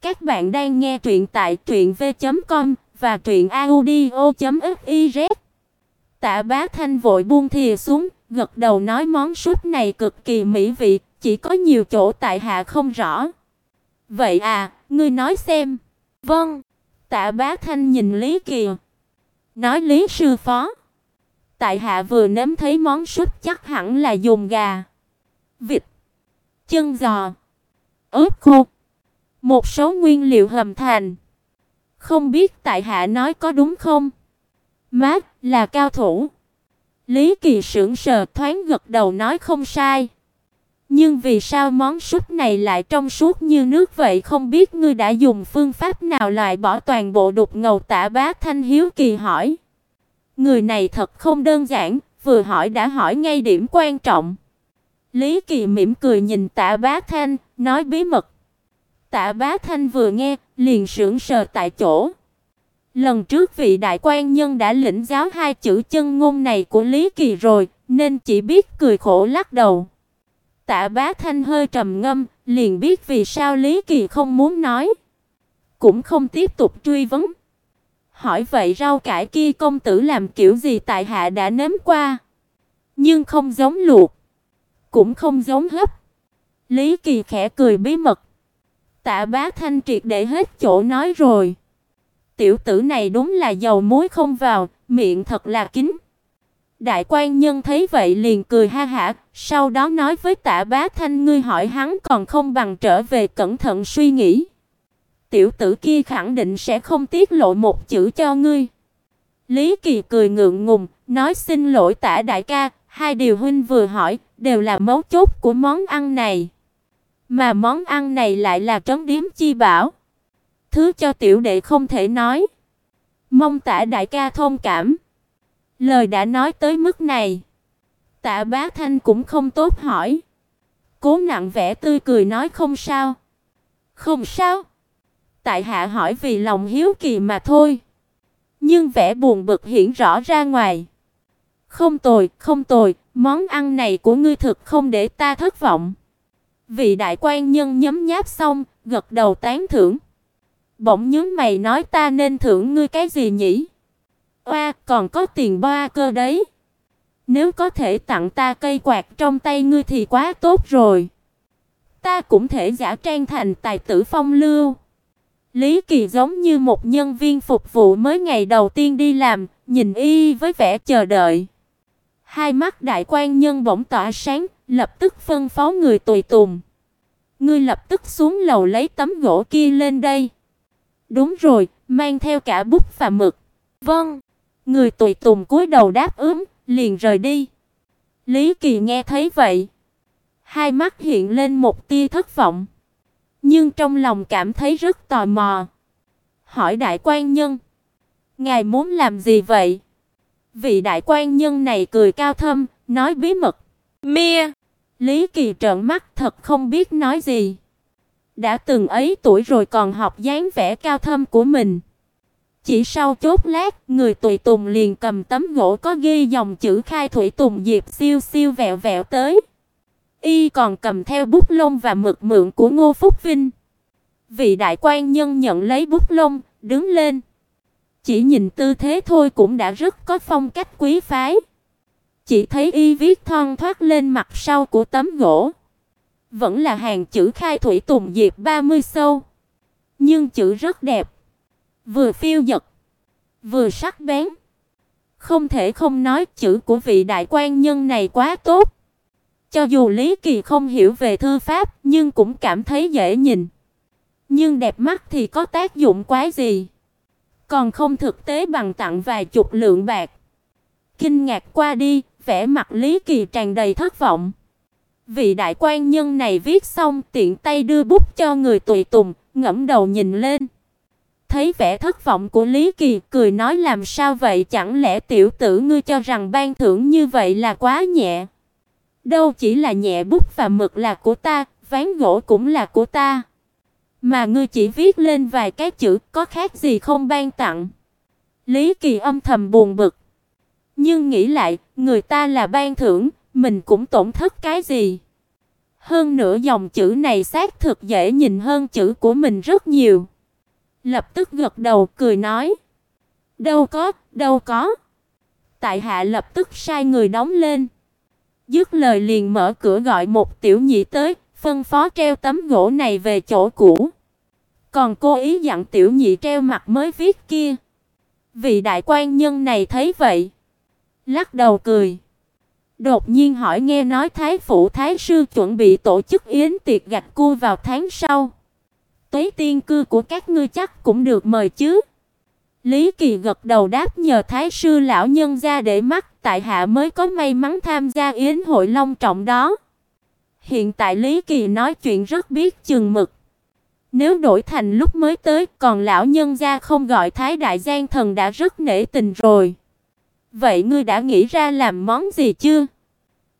Các bạn đang nghe truyện tại truyệnv.com và truyệnaudio.fiz. Tạ Bá Thanh vội buông thìa xuống, gật đầu nói món súp này cực kỳ mỹ vị, chỉ có nhiều chỗ tại hạ không rõ. Vậy à, ngươi nói xem. Vâng. Tạ Bá Thanh nhìn Lý Kỳ, nói Lý sư phó, tại hạ vừa nếm thấy món súp chắc hẳn là dùng gà, vịt, chân giò, ớt khô, một số nguyên liệu hầm thành. Không biết tại hạ nói có đúng không? Mát là cao thủ. Lý Kỳ sững sờ thoáng gật đầu nói không sai. Nhưng vì sao món súp này lại trong suốt như nước vậy, không biết ngươi đã dùng phương pháp nào loại bỏ toàn bộ đục ngầu Tạ Bá Thanh hiếu kỳ hỏi. Người này thật không đơn giản, vừa hỏi đã hỏi ngay điểm quan trọng. Lý Kỳ mỉm cười nhìn Tạ Bá Thanh, nói bí mật. Tạ Bá Thanh vừa nghe, liền sững sờ tại chỗ. Lần trước vị đại quan nhân đã lĩnh giáo hai chữ chân ngôn này của Lý Kỳ rồi, nên chỉ biết cười khổ lắc đầu. Tạ Bá Thanh hơi trầm ngâm, liền biết vì sao Lý Kỳ không muốn nói, cũng không tiếp tục truy vấn. Hỏi vậy rau cải kia công tử làm kiểu gì tại hạ đã nếm qua, nhưng không giống luộc, cũng không giống hấp. Lý Kỳ khẽ cười bí mật. Tạ Bá Thanh triệt để hết chỗ nói rồi. Tiểu tử này đúng là dầu muối không vào, miệng thật là kín. Đại quan nhân thấy vậy liền cười ha hả, sau đó nói với Tạ Bá Thanh ngươi hỏi hắn còn không bằng trở về cẩn thận suy nghĩ. Tiểu tử kia khẳng định sẽ không tiết lộ một chữ cho ngươi. Lý Kỳ cười ngượng ngùng, nói xin lỗi Tạ đại ca, hai điều huynh vừa hỏi đều là mấu chốt của món ăn này. Mà món ăn này lại là trấn điếm chi bảo. Thứ cho tiểu đệ không thể nói. Mong Tạ đại ca thông cảm. Lời đã nói tới mức này, Tạ Bá Thanh cũng không tốt hỏi. Cố nặng vẻ tươi cười nói không sao. Không sao. Tại hạ hỏi vì lòng hiếu kỳ mà thôi. Nhưng vẻ buồn bực hiển rõ ra ngoài. Không tồi, không tồi, món ăn này của ngươi thực không để ta thất vọng. Vị đại quan nhân nhấm nháp xong, gật đầu tán thưởng. Bỗng nhướng mày nói ta nên thưởng ngươi cái gì nhỉ? Oa, còn có tiền ba cơ đấy. Nếu có thể tặng ta cây quạt trong tay ngươi thì quá tốt rồi. Ta cũng thể giả trang thành tài tử phong lưu. Lý Kỳ giống như một nhân viên phục vụ mới ngày đầu tiên đi làm, nhìn y với vẻ chờ đợi. Hai mắt đại quan nhân bỗng tỏa sáng, lập tức phân phó người tùy tùng. Ngươi lập tức xuống lầu lấy tấm gỗ kia lên đây. Đúng rồi, mang theo cả bút và mực. Vâng. Người tùy tùng cúi đầu đáp ứng, liền rời đi. Lý Kỳ nghe thấy vậy, hai mắt hiện lên một tia thất vọng, nhưng trong lòng cảm thấy rất tò mò. Hỏi đại quan nhân, ngài muốn làm gì vậy? Vị đại quan nhân này cười cao thâm, nói bí mật. Mia. Lý Kỳ trợn mắt thật không biết nói gì. Đã từng ấy tuổi rồi còn học dáng vẻ cao thâm của mình. Chỉ sau chốt lát, người tùy tùng liền cầm tấm gỗ có ghi dòng chữ Khai Thủy Tùng Diệp siêu siêu vẹo vẹo tới. Y còn cầm theo bút lông và mực mượn của Ngô Phúc Vinh. Vị đại quan nhân nhận lấy bút lông, đứng lên. Chỉ nhìn tư thế thôi cũng đã rất có phong cách quý phái. Chỉ thấy y viết thon thoát lên mặt sau của tấm gỗ. Vẫn là hàng chữ Khai Thủy Tùng Diệp 30 sâu. Nhưng chữ rất đẹp vừa phiêu dật, vừa sắc bén. Không thể không nói chữ của vị đại quan nhân này quá tốt. Cho dù Lý Kỳ không hiểu về thư pháp, nhưng cũng cảm thấy dễ nhìn. Nhưng đẹp mắt thì có tác dụng quá gì? Còn không thực tế bằng tặng vài chục lượng bạc. Kinh ngạc qua đi, vẻ mặt Lý Kỳ tràn đầy thất vọng. Vị đại quan nhân này viết xong, tiện tay đưa bút cho người tùy tùng, ngẫm đầu nhìn lên. Thấy vẻ thất vọng của Lý Kỳ, cười nói làm sao vậy, chẳng lẽ tiểu tử ngươi cho rằng ban thưởng như vậy là quá nhẹ? Đâu chỉ là nhẹ bút và mực là của ta, ván gỗ cũng là của ta. Mà ngươi chỉ viết lên vài cái chữ, có khác gì không ban tặng? Lý Kỳ âm thầm buồn bực. Nhưng nghĩ lại, người ta là ban thưởng, mình cũng tổn thất cái gì? Hơn nữa dòng chữ này xác thực dễ nhìn hơn chữ của mình rất nhiều. Lập tức gật đầu cười nói: "Đâu có, đâu có." Tại hạ lập tức sai người đóng lên. Dứt lời liền mở cửa gọi một tiểu nhị tới, phân phó treo tấm gỗ này về chỗ cũ. Còn cô ý dặn tiểu nhị treo mặt mới viết kia. Vị đại quan nhân này thấy vậy, lắc đầu cười. Đột nhiên hỏi nghe nói thái phủ thái sư chuẩn bị tổ chức yến tiệc gạch cua vào tháng sau. Tuế tiên cư của các ngươi chắc cũng được mời chứ? Lý Kỳ gật đầu đáp nhờ thái sư lão nhân ra để mắt, tại hạ mới có may mắn tham gia yến hội long trọng đó. Hiện tại Lý Kỳ nói chuyện rất biết chừng mực. Nếu đổi thành lúc mới tới, còn lão nhân gia không gọi Thái đại gian thần đã rất nể tình rồi. Vậy ngươi đã nghĩ ra làm món gì chưa?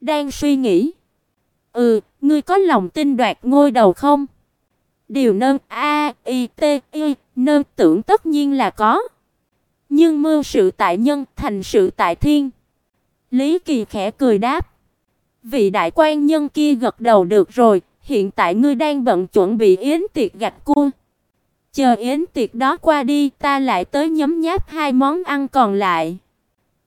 Đang suy nghĩ. Ừ, ngươi có lòng tin đoạt ngôi đầu không? Điều nâng a i t i nâng tưởng tất nhiên là có. Nhưng mưu sự tại nhân, thành sự tại thiên. Lý Kỳ khẽ cười đáp. Vị đại quan nhân kia gật đầu được rồi, hiện tại ngươi đang bận chuẩn bị yến tiệc gạch cua. Chờ yến tiệc đó qua đi, ta lại tới nhấm nháp hai món ăn còn lại.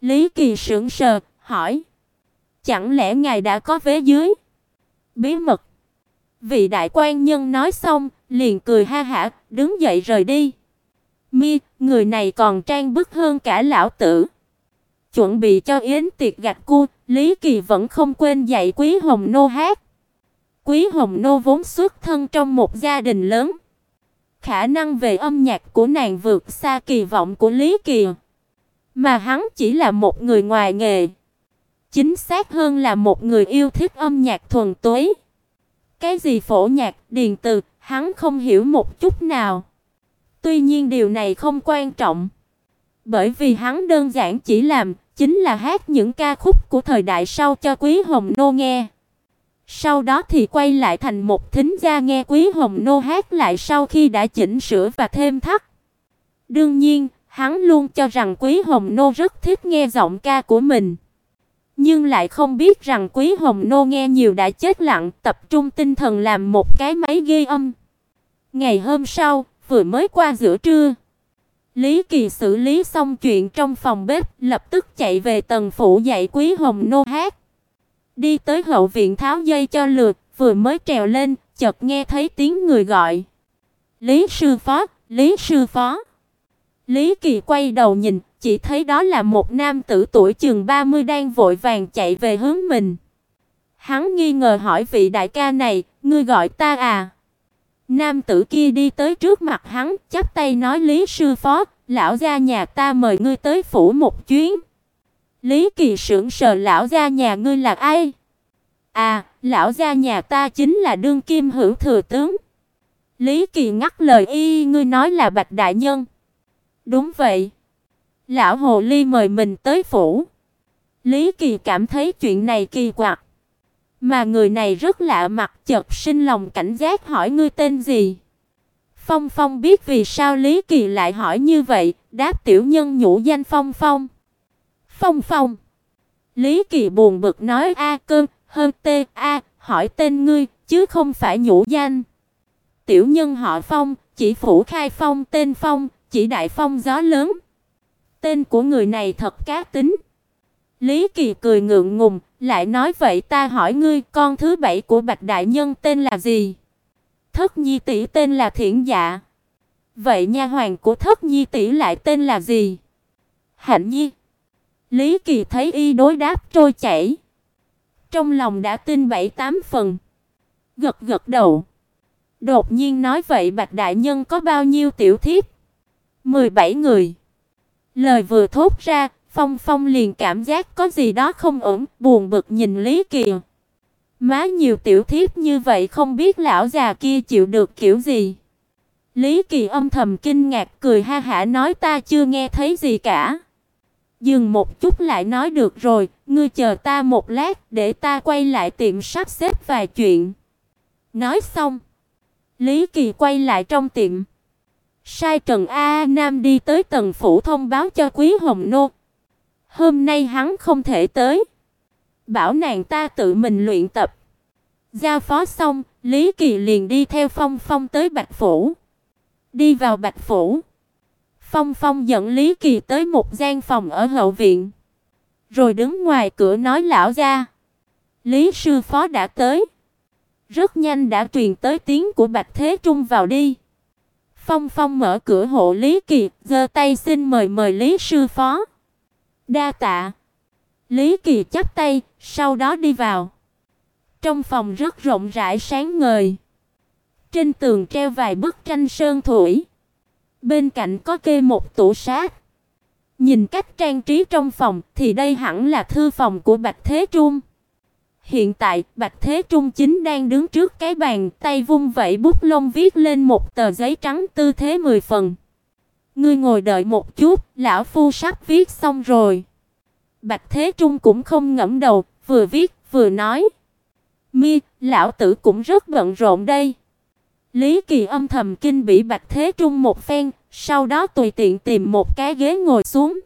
Lý Kỳ sững sờ, hỏi: "Chẳng lẽ ngài đã có vế dưới?" Bí mật. Vị đại quan nhân nói xong, liền cười ha hả, đứng dậy rời đi. Mi, người này còn trang bức hơn cả lão tử. Chuẩn bị cho yến tiệc gạch cua, Lý Kỳ vẫn không quên dạy Quý Hồng Nô hát. Quý Hồng Nô vốn xuất thân trong một gia đình lớn. Khả năng về âm nhạc của nàng vượt xa kỳ vọng của Lý Kỳ. Mà hắn chỉ là một người ngoài nghề. Chính xác hơn là một người yêu thích âm nhạc thuần túy. Cái gì phổ nhạc, điền từ, hắn không hiểu một chút nào. Tuy nhiên điều này không quan trọng, bởi vì hắn đơn giản chỉ làm chính là hát những ca khúc của thời đại sau cho Quý Hồng Nô nghe. Sau đó thì quay lại thành một thính gia nghe Quý Hồng Nô hát lại sau khi đã chỉnh sửa và thêm thắt. Đương nhiên, hắn luôn cho rằng Quý Hồng Nô rất thích nghe giọng ca của mình. Nhưng lại không biết rằng Quý Hồng Nô nghe nhiều đã chết lặng, tập trung tinh thần làm một cái máy ghi âm. Ngày hôm sau, vừa mới qua giữa trưa, Lý Kỳ xử lý xong chuyện trong phòng bếp, lập tức chạy về tầng phủ dạy Quý Hồng Nô hát. Đi tới hậu viện tháo dây cho lượt, vừa mới trèo lên, chợt nghe thấy tiếng người gọi. "Lý sư phó, Lý sư phó." Lý Kỳ quay đầu nhìn, chỉ thấy đó là một nam tử tuổi chừng 30 đang vội vàng chạy về hướng mình. Hắn nghi ngờ hỏi vị đại ca này, "Ngươi gọi ta à?" Nam tử kia đi tới trước mặt hắn, chắp tay nói Lý sư phó, lão gia nhà ta mời ngươi tới phủ một chuyến. Lý Kỳ sững sờ lão gia nhà ngươi là ai? À, lão gia nhà ta chính là đương kim hữu thừa tướng. Lý Kỳ ngắt lời y, ngươi nói là Bạch đại nhân. Đúng vậy. Lão hồ ly mời mình tới phủ. Lý Kỳ cảm thấy chuyện này kỳ quặc. Mà người này rất lạ mặt, chợt sinh lòng cảnh giác hỏi ngươi tên gì? Phong Phong biết vì sao Lý Kỳ lại hỏi như vậy, đáp tiểu nhân nhũ danh Phong Phong. Phong Phong. Lý Kỳ buồn bực nói a cơm, hơn tê a, hỏi tên ngươi chứ không phải nhũ danh. Tiểu nhân họ Phong, chỉ phủ khai phong tên Phong, chỉ đại phong gió lớn. Tên của người này thật cá tính. Lý Kỳ cười ngượng ngùng, lại nói vậy ta hỏi ngươi, con thứ bảy của Bạch đại nhân tên là gì? Thất Nhi tỷ tên là Thiển Dạ. Vậy nha hoàn của Thất Nhi tỷ lại tên là gì? Hạnh Nhi. Lý Kỳ thấy y đối đáp trôi chảy, trong lòng đã tin bảy tám phần. Gật gật đầu. Đột nhiên nói vậy Bạch đại nhân có bao nhiêu tiểu thiếp? 17 người. Lời vừa thốt ra, Phong Phong liền cảm giác có gì đó không ổn, buồn bực nhìn Lý Kỳ. Má nhiều tiểu thiếp như vậy không biết lão già kia chịu được kiểu gì. Lý Kỳ âm thầm kinh ngạc cười ha hả nói ta chưa nghe thấy gì cả. Dừng một chút lại nói được rồi, ngươi chờ ta một lát để ta quay lại tiệm sắp xếp vài chuyện. Nói xong, Lý Kỳ quay lại trong tiệm. Sai Trần A Nam đi tới tầng phủ thông báo cho Quý Hồng Nô. Hôm nay hắn không thể tới. Bảo nàng ta tự mình luyện tập. Giao phó xong, Lý Kỳ liền đi theo Phong Phong tới Bạch phủ. Đi vào Bạch phủ, Phong Phong dẫn Lý Kỳ tới một gian phòng ở hậu viện, rồi đứng ngoài cửa nói lão gia, Lý sư phó đã tới. Rất nhanh đã truyền tới tiếng của Bạch Thế Trung vào đi. Phong Phong mở cửa hộ Lý Kỳ, giơ tay xin mời mời Lý sư phó. Đa tạ. Lý Kỳ chắp tay, sau đó đi vào. Trong phòng rất rộng rãi sáng ngời. Trên tường treo vài bức tranh sơn thủy. Bên cạnh có kê một tủ sát. Nhìn cách trang trí trong phòng thì đây hẳn là thư phòng của Bạch Thế Trung. Hiện tại, Bạch Thế Trung chính đang đứng trước cái bàn, tay vung vẩy bút lông viết lên một tờ giấy trắng tư thế mười phần. Ngươi ngồi đợi một chút, lão phu sắp viết xong rồi. Bạch Thế Trung cũng không ngẩng đầu, vừa viết vừa nói: "Mi, lão tử cũng rất bận rộn đây." Lý Kỳ âm thầm kinh bỉ Bạch Thế Trung một phen, sau đó tùy tiện tìm một cái ghế ngồi xuống.